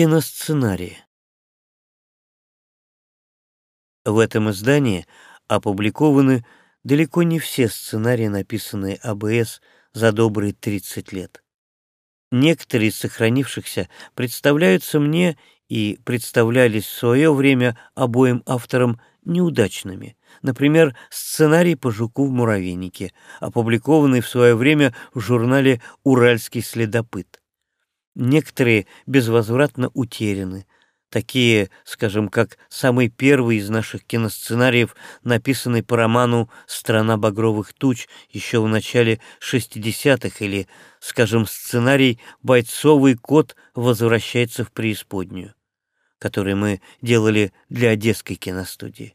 Киносценарии В этом издании опубликованы далеко не все сценарии, написанные АБС за добрые 30 лет. Некоторые из сохранившихся представляются мне и представлялись в свое время обоим авторам неудачными. Например, сценарий по жуку в муравейнике, опубликованный в свое время в журнале «Уральский следопыт». Некоторые безвозвратно утеряны, такие, скажем, как самый первый из наших киносценариев, написанный по роману «Страна багровых туч» еще в начале 60-х, или, скажем, сценарий «Бойцовый кот возвращается в преисподнюю», который мы делали для Одесской киностудии.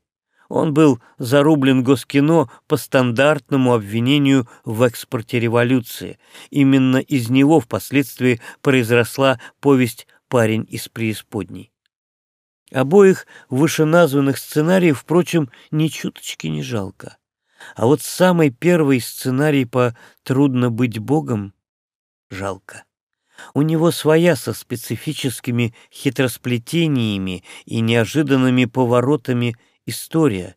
Он был зарублен Госкино по стандартному обвинению в экспорте революции. Именно из него впоследствии произросла повесть «Парень из преисподней». Обоих вышеназванных сценариев, впрочем, ни чуточки не жалко. А вот самый первый сценарий по «Трудно быть Богом» жалко. У него своя со специфическими хитросплетениями и неожиданными поворотами история.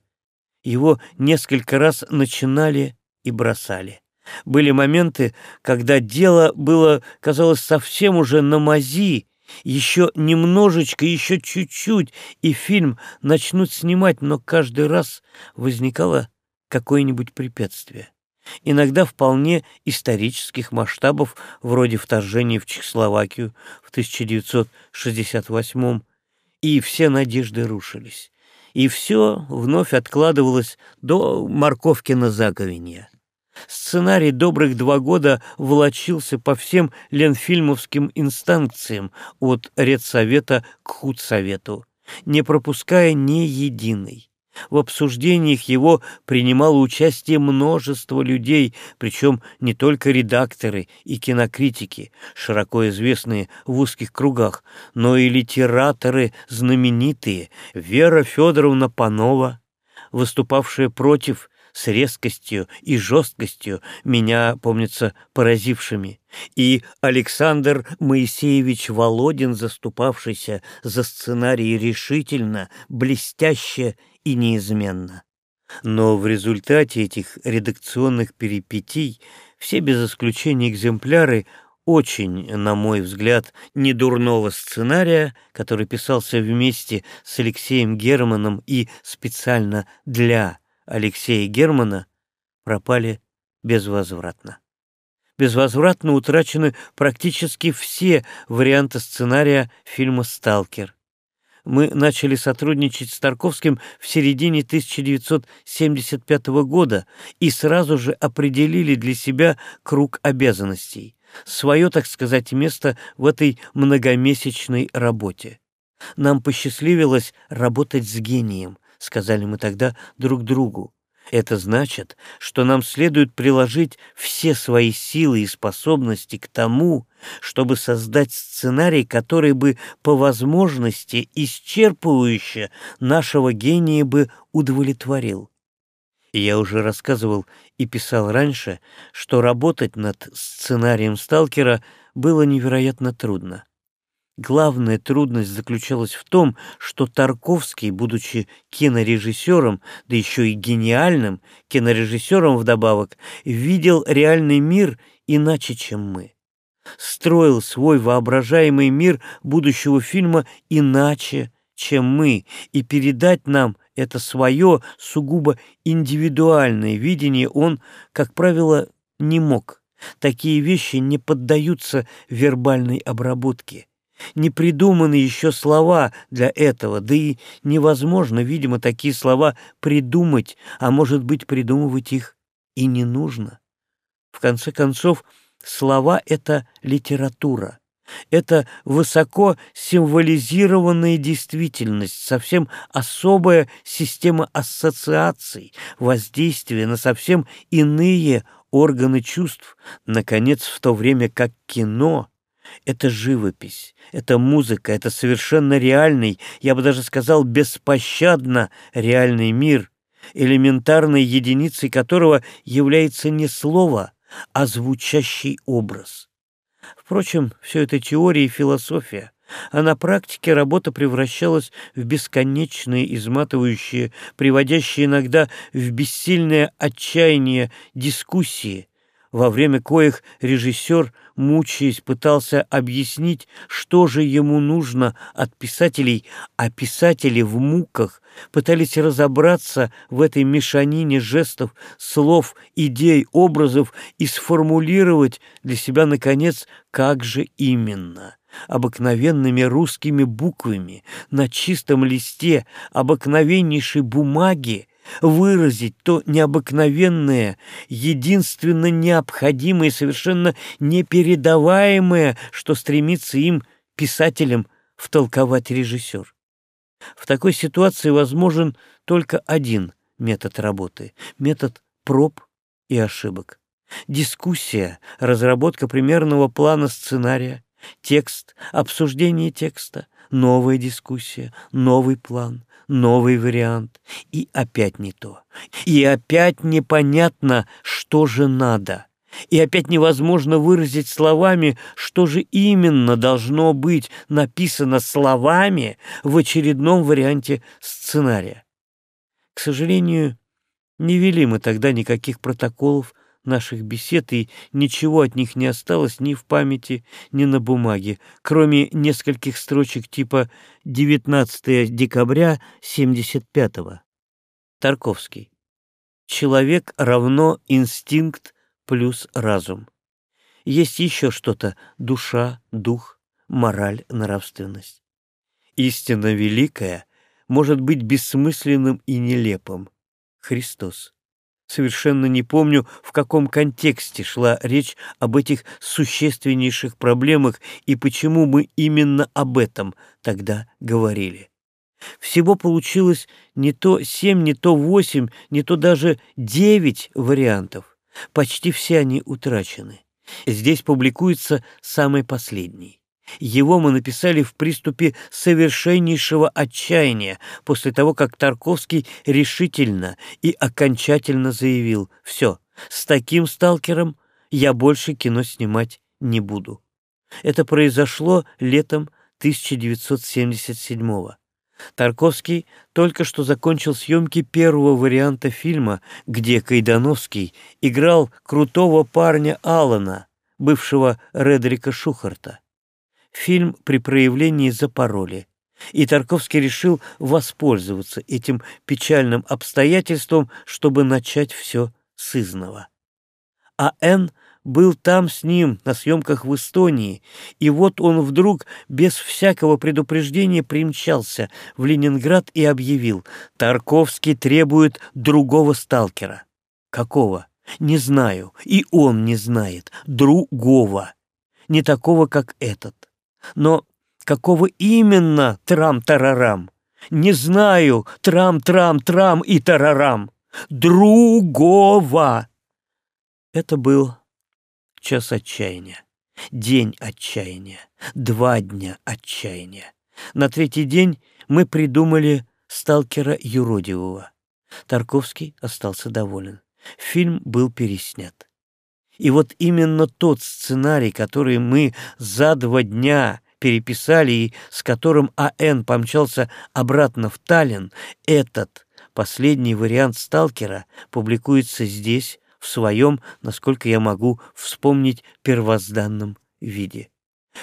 Его несколько раз начинали и бросали. Были моменты, когда дело было, казалось, совсем уже на мази, еще немножечко, еще чуть-чуть, и фильм начнут снимать, но каждый раз возникало какое-нибудь препятствие. Иногда вполне исторических масштабов, вроде вторжения в Чехословакию в 1968 и все надежды рушились. И все вновь откладывалось до морковки на заговенье. Сценарий добрых два года волочился по всем ленфильмовским инстанциям от редсовета к худсовету, не пропуская ни единой. В обсуждениях его принимало участие множество людей, причем не только редакторы и кинокритики, широко известные в узких кругах, но и литераторы знаменитые Вера Федоровна Панова, выступавшая против с резкостью и жесткостью, меня, помнится, поразившими, и Александр Моисеевич Володин, заступавшийся за сценарий решительно, блестяще и неизменно. Но в результате этих редакционных перипетий все без исключения экземпляры очень, на мой взгляд, недурного сценария, который писался вместе с Алексеем Германом и специально для Алексея Германа пропали безвозвратно. Безвозвратно утрачены практически все варианты сценария фильма «Сталкер». Мы начали сотрудничать с Тарковским в середине 1975 года и сразу же определили для себя круг обязанностей, свое, так сказать, место в этой многомесячной работе. Нам посчастливилось работать с гением, — сказали мы тогда друг другу. Это значит, что нам следует приложить все свои силы и способности к тому, чтобы создать сценарий, который бы по возможности исчерпывающе нашего гения бы удовлетворил. Я уже рассказывал и писал раньше, что работать над сценарием «Сталкера» было невероятно трудно. Главная трудность заключалась в том, что Тарковский, будучи кинорежиссером, да еще и гениальным кинорежиссером вдобавок, видел реальный мир иначе, чем мы. Строил свой воображаемый мир будущего фильма иначе, чем мы, и передать нам это свое сугубо индивидуальное видение он, как правило, не мог. Такие вещи не поддаются вербальной обработке. Не придуманы еще слова для этого, да и невозможно, видимо, такие слова придумать, а может быть, придумывать их и не нужно. В конце концов, слова — это литература. Это высоко символизированная действительность, совсем особая система ассоциаций, воздействия на совсем иные органы чувств, наконец, в то время как кино это живопись, это музыка, это совершенно реальный, я бы даже сказал, беспощадно реальный мир, элементарной единицей которого является не слово, а звучащий образ. Впрочем, все это теория и философия, а на практике работа превращалась в бесконечные, изматывающие, приводящие иногда в бессильное отчаяние дискуссии, во время коих режиссер, мучаясь, пытался объяснить, что же ему нужно от писателей, а писатели в муках пытались разобраться в этой мешанине жестов, слов, идей, образов и сформулировать для себя, наконец, как же именно. Обыкновенными русскими буквами на чистом листе обыкновеннейшей бумаги выразить то необыкновенное, единственно необходимое, совершенно непередаваемое, что стремится им, писателям, втолковать режиссер. В такой ситуации возможен только один метод работы — метод проб и ошибок. Дискуссия, разработка примерного плана сценария, текст, обсуждение текста, новая дискуссия, новый план, новый вариант, и опять не то. И опять непонятно, что же надо. И опять невозможно выразить словами, что же именно должно быть написано словами в очередном варианте сценария. К сожалению, не вели мы тогда никаких протоколов наших бесед, и ничего от них не осталось ни в памяти, ни на бумаге, кроме нескольких строчек типа «19 декабря 75-го». Тарковский. «Человек равно инстинкт плюс разум». Есть еще что-то — душа, дух, мораль, нравственность. Истина великая может быть бессмысленным и нелепым. Христос. Совершенно не помню, в каком контексте шла речь об этих существеннейших проблемах и почему мы именно об этом тогда говорили. Всего получилось не то семь, не то восемь, не то даже девять вариантов. Почти все они утрачены. Здесь публикуется самый последний. Его мы написали в приступе совершеннейшего отчаяния после того, как Тарковский решительно и окончательно заявил «Все, с таким сталкером я больше кино снимать не буду». Это произошло летом 1977 -го. Тарковский только что закончил съемки первого варианта фильма, где Кайдановский играл крутого парня Алана, бывшего Редрика Шухарта фильм при проявлении запороли. И Тарковский решил воспользоваться этим печальным обстоятельством, чтобы начать все с изного. А Н был там с ним на съемках в Эстонии, и вот он вдруг без всякого предупреждения примчался в Ленинград и объявил, Тарковский требует другого сталкера. Какого? Не знаю, и он не знает. Другого. Не такого, как этот. Но какого именно трам-тарарам? Не знаю, трам-трам-трам и тарарам. Другого. Это был час отчаяния, день отчаяния, два дня отчаяния. На третий день мы придумали сталкера юродивого. Тарковский остался доволен. Фильм был переснят. И вот именно тот сценарий, который мы за два дня переписали и с которым А.Н. помчался обратно в Таллин, этот последний вариант «Сталкера» публикуется здесь, в своем, насколько я могу вспомнить, первозданном виде.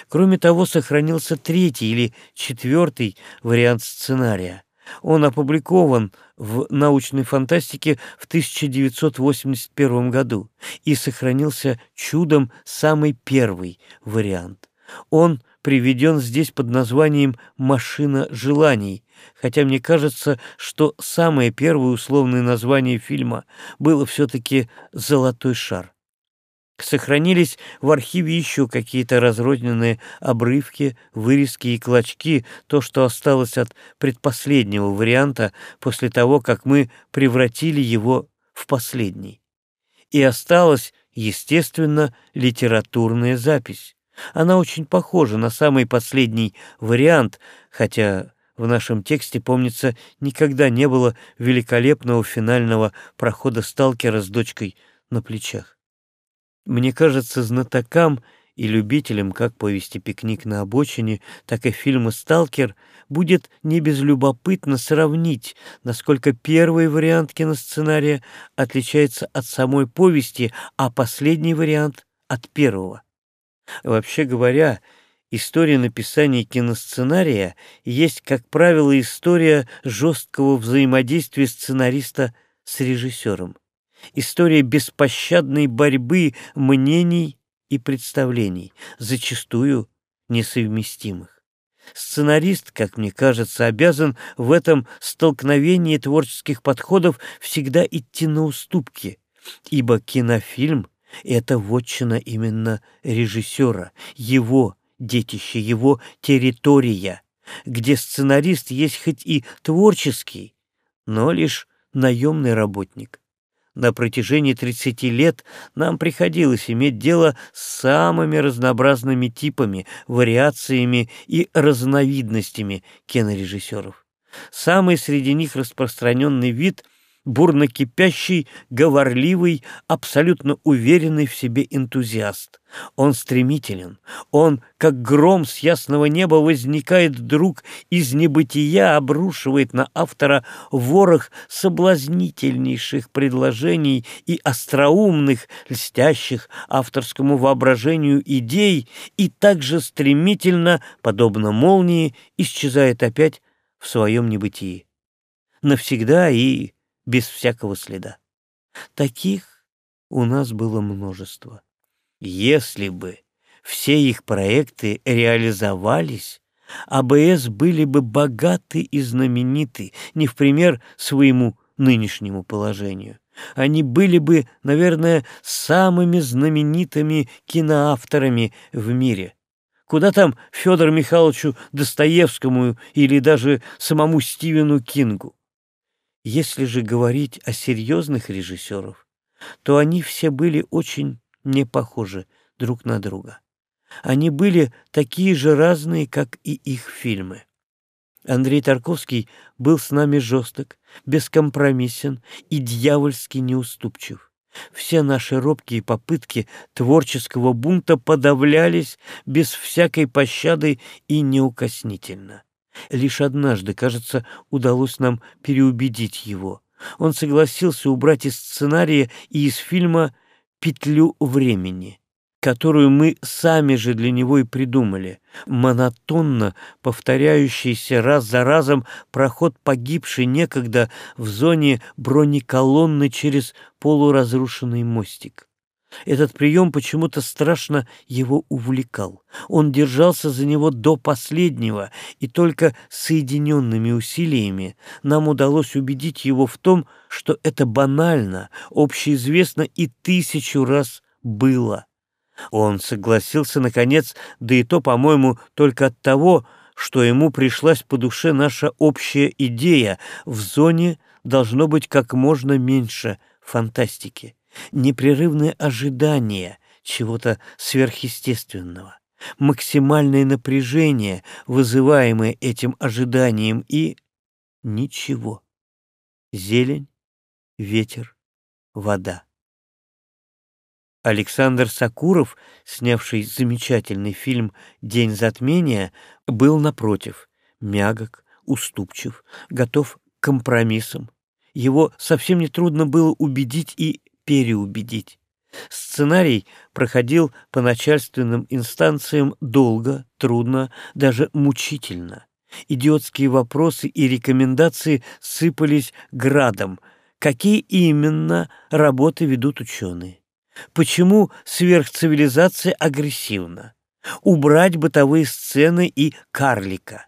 Кроме того, сохранился третий или четвертый вариант сценария. Он опубликован в научной фантастике в 1981 году и сохранился чудом самый первый вариант. Он приведен здесь под названием «Машина желаний», хотя мне кажется, что самое первое условное название фильма было все-таки «Золотой шар». Сохранились в архиве еще какие-то разрозненные обрывки, вырезки и клочки, то, что осталось от предпоследнего варианта после того, как мы превратили его в последний. И осталась, естественно, литературная запись. Она очень похожа на самый последний вариант, хотя в нашем тексте, помнится, никогда не было великолепного финального прохода сталкера с дочкой на плечах. Мне кажется, знатокам И любителям как повести «Пикник на обочине», так и фильма «Сталкер» будет не безлюбопытно сравнить, насколько первый вариант киносценария отличается от самой повести, а последний вариант — от первого. Вообще говоря, история написания киносценария есть, как правило, история жесткого взаимодействия сценариста с режиссером. История беспощадной борьбы мнений и представлений, зачастую несовместимых. Сценарист, как мне кажется, обязан в этом столкновении творческих подходов всегда идти на уступки, ибо кинофильм — это вотчина именно режиссера, его детище, его территория, где сценарист есть хоть и творческий, но лишь наемный работник. На протяжении 30 лет нам приходилось иметь дело с самыми разнообразными типами, вариациями и разновидностями кинорежиссеров. Самый среди них распространенный вид бурно кипящий, говорливый, абсолютно уверенный в себе энтузиаст. Он стремителен, он, как гром с ясного неба, возникает вдруг из небытия, обрушивает на автора ворох соблазнительнейших предложений и остроумных, льстящих авторскому воображению идей, и также стремительно, подобно молнии, исчезает опять в своем небытии. Навсегда и без всякого следа. Таких у нас было множество. Если бы все их проекты реализовались, АБС были бы богаты и знамениты, не в пример своему нынешнему положению. Они были бы, наверное, самыми знаменитыми киноавторами в мире. Куда там Федору Михайловичу Достоевскому или даже самому Стивену Кингу? Если же говорить о серьезных режиссеров, то они все были очень не похожи друг на друга. Они были такие же разные, как и их фильмы. Андрей Тарковский был с нами жесток, бескомпромиссен и дьявольски неуступчив. Все наши робкие попытки творческого бунта подавлялись без всякой пощады и неукоснительно. Лишь однажды, кажется, удалось нам переубедить его. Он согласился убрать из сценария и из фильма «Петлю времени», которую мы сами же для него и придумали. Монотонно повторяющийся раз за разом проход погибший некогда в зоне бронеколонны через полуразрушенный мостик. Этот прием почему-то страшно его увлекал. Он держался за него до последнего, и только соединенными усилиями нам удалось убедить его в том, что это банально, общеизвестно и тысячу раз было. Он согласился, наконец, да и то, по-моему, только от того, что ему пришлась по душе наша общая идея. В зоне должно быть как можно меньше фантастики непрерывное ожидание чего-то сверхъестественного, максимальное напряжение, вызываемое этим ожиданием, и ничего. Зелень, ветер, вода. Александр Сакуров, снявший замечательный фильм «День затмения», был, напротив, мягок, уступчив, готов к компромиссам. Его совсем нетрудно было убедить и переубедить. Сценарий проходил по начальственным инстанциям долго, трудно, даже мучительно. Идиотские вопросы и рекомендации сыпались градом. Какие именно работы ведут ученые? Почему сверхцивилизация агрессивна? Убрать бытовые сцены и карлика.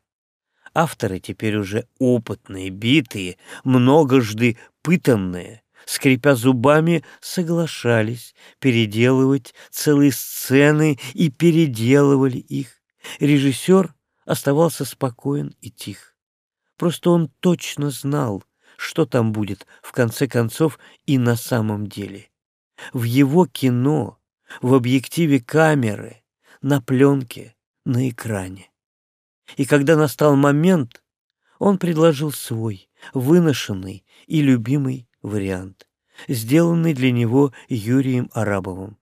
Авторы теперь уже опытные, битые, многожды пытанные, скрипя зубами, соглашались переделывать целые сцены и переделывали их. Режиссер оставался спокоен и тих. Просто он точно знал, что там будет в конце концов и на самом деле. В его кино, в объективе камеры, на пленке, на экране. И когда настал момент, он предложил свой, выношенный и любимый вариант, сделанный для него Юрием Арабовым.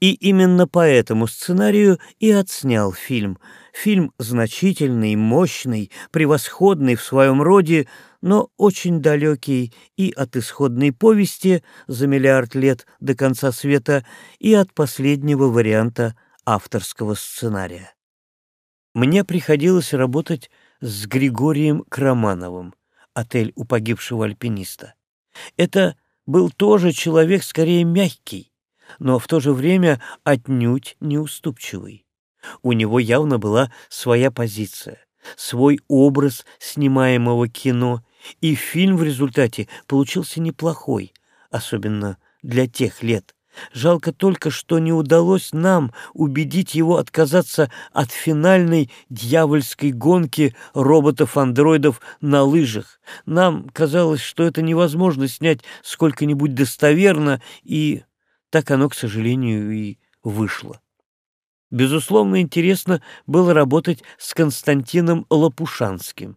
И именно по этому сценарию и отснял фильм. Фильм значительный, мощный, превосходный в своем роде, но очень далекий и от исходной повести за миллиард лет до конца света, и от последнего варианта авторского сценария. Мне приходилось работать с Григорием Крамановым, отель у погибшего альпиниста. Это был тоже человек скорее мягкий, но в то же время отнюдь неуступчивый. У него явно была своя позиция, свой образ снимаемого кино, и фильм в результате получился неплохой, особенно для тех лет. Жалко только, что не удалось нам убедить его отказаться от финальной дьявольской гонки роботов-андроидов на лыжах. Нам казалось, что это невозможно снять сколько-нибудь достоверно, и так оно, к сожалению, и вышло. Безусловно, интересно было работать с Константином Лопушанским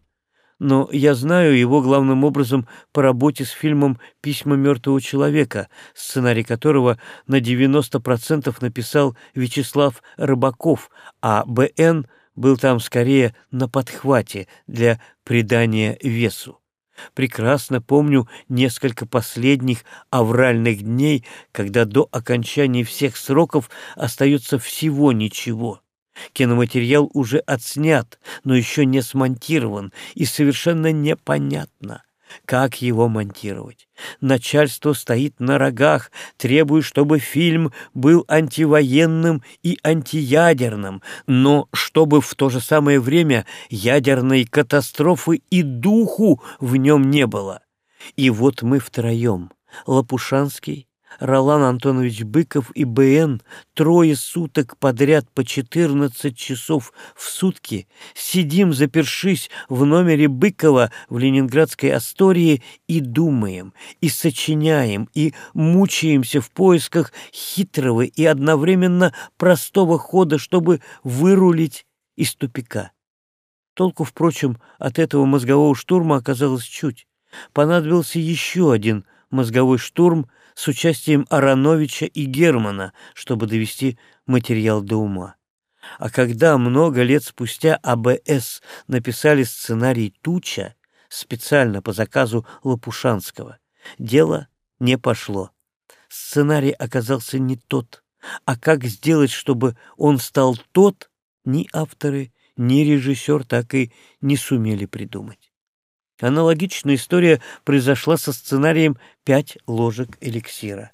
но я знаю его главным образом по работе с фильмом «Письма мертвого человека», сценарий которого на 90% написал Вячеслав Рыбаков, а БН был там скорее на подхвате для придания весу. Прекрасно помню несколько последних авральных дней, когда до окончания всех сроков остается всего ничего. Киноматериал уже отснят, но еще не смонтирован, и совершенно непонятно, как его монтировать. Начальство стоит на рогах, требуя, чтобы фильм был антивоенным и антиядерным, но чтобы в то же самое время ядерной катастрофы и духу в нем не было. И вот мы втроем, Лопушанский, Ролан Антонович Быков и БН трое суток подряд по 14 часов в сутки сидим, запершись в номере Быкова в ленинградской Астории и думаем, и сочиняем, и мучаемся в поисках хитрого и одновременно простого хода, чтобы вырулить из тупика. Толку, впрочем, от этого мозгового штурма оказалось чуть. Понадобился еще один мозговой штурм — с участием Ароновича и Германа, чтобы довести материал до ума. А когда много лет спустя АБС написали сценарий «Туча» специально по заказу Лопушанского, дело не пошло. Сценарий оказался не тот, а как сделать, чтобы он стал тот, ни авторы, ни режиссер так и не сумели придумать. Аналогичная история произошла со сценарием «Пять ложек эликсира».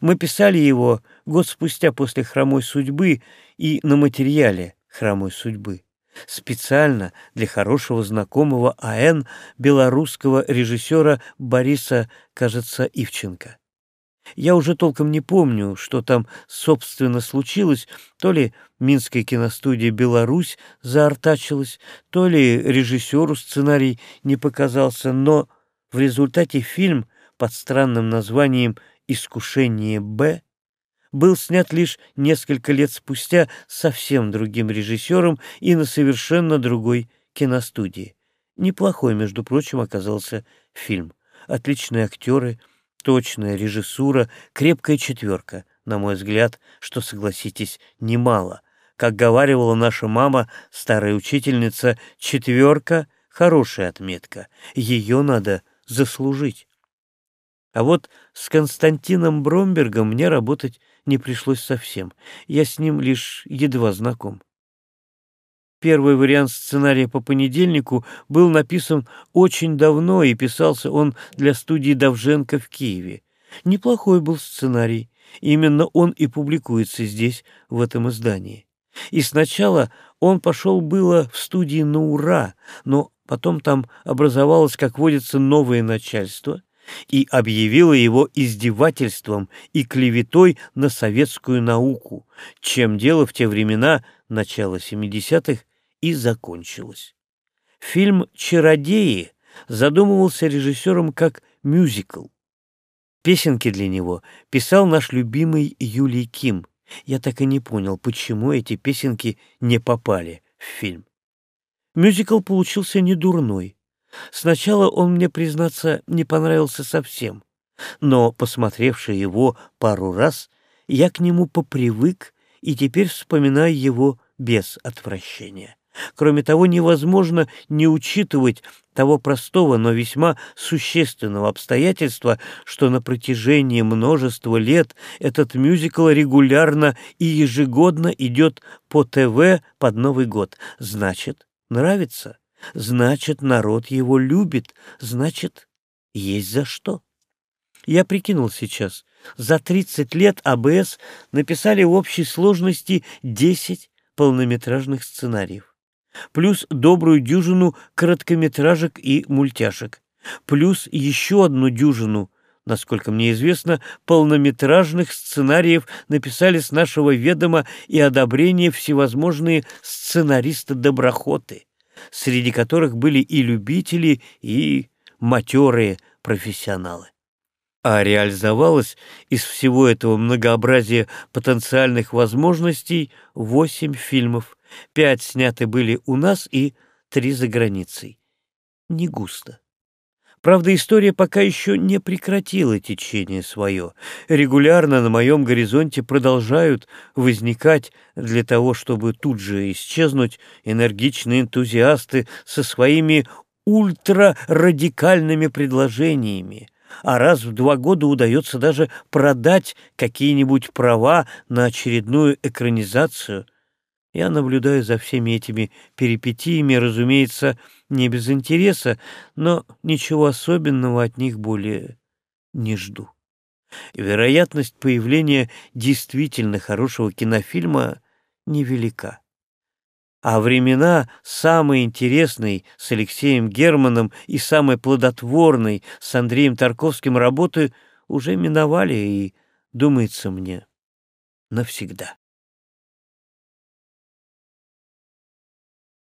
Мы писали его год спустя после «Хромой судьбы» и на материале «Хромой судьбы» специально для хорошего знакомого АН белорусского режиссера Бориса, кажется, Ивченко. Я уже толком не помню, что там, собственно, случилось. То ли Минская киностудия «Беларусь» заортачилась, то ли режиссеру сценарий не показался, но в результате фильм под странным названием «Искушение Б» был снят лишь несколько лет спустя совсем другим режиссером и на совершенно другой киностудии. Неплохой, между прочим, оказался фильм. Отличные актеры — точная режиссура, крепкая четверка, на мой взгляд, что, согласитесь, немало. Как говаривала наша мама, старая учительница, четверка — хорошая отметка, ее надо заслужить. А вот с Константином Бромбергом мне работать не пришлось совсем, я с ним лишь едва знаком. Первый вариант сценария по понедельнику был написан очень давно, и писался он для студии Давженко в Киеве. Неплохой был сценарий. Именно он и публикуется здесь, в этом издании. И сначала он пошел было в студии на ура, но потом там образовалось, как водится, новое начальство и объявило его издевательством и клеветой на советскую науку, чем дело в те времена, начала 70-х, и закончилась. Фильм «Чародеи» задумывался режиссером как мюзикл. Песенки для него писал наш любимый Юлий Ким. Я так и не понял, почему эти песенки не попали в фильм. Мюзикл получился недурной. Сначала он мне, признаться, не понравился совсем, но, посмотревший его пару раз, я к нему попривык и теперь вспоминаю его без отвращения. Кроме того, невозможно не учитывать того простого, но весьма существенного обстоятельства, что на протяжении множества лет этот мюзикл регулярно и ежегодно идет по ТВ под Новый год. Значит, нравится, значит, народ его любит, значит, есть за что. Я прикинул сейчас. За 30 лет АБС написали в общей сложности 10 полнометражных сценариев. Плюс добрую дюжину короткометражек и мультяшек. Плюс еще одну дюжину, насколько мне известно, полнометражных сценариев написали с нашего ведома и одобрения всевозможные сценаристы-доброхоты, среди которых были и любители, и матерые профессионалы а реализовалось из всего этого многообразия потенциальных возможностей восемь фильмов. Пять сняты были у нас и три за границей. Не густо. Правда, история пока еще не прекратила течение свое. Регулярно на моем горизонте продолжают возникать для того, чтобы тут же исчезнуть энергичные энтузиасты со своими ультрарадикальными предложениями а раз в два года удается даже продать какие-нибудь права на очередную экранизацию. Я наблюдаю за всеми этими перипетиями, разумеется, не без интереса, но ничего особенного от них более не жду. вероятность появления действительно хорошего кинофильма невелика. А времена самые интересные с Алексеем Германом и самые плодотворные с Андреем Тарковским работы уже миновали и, думается мне, навсегда.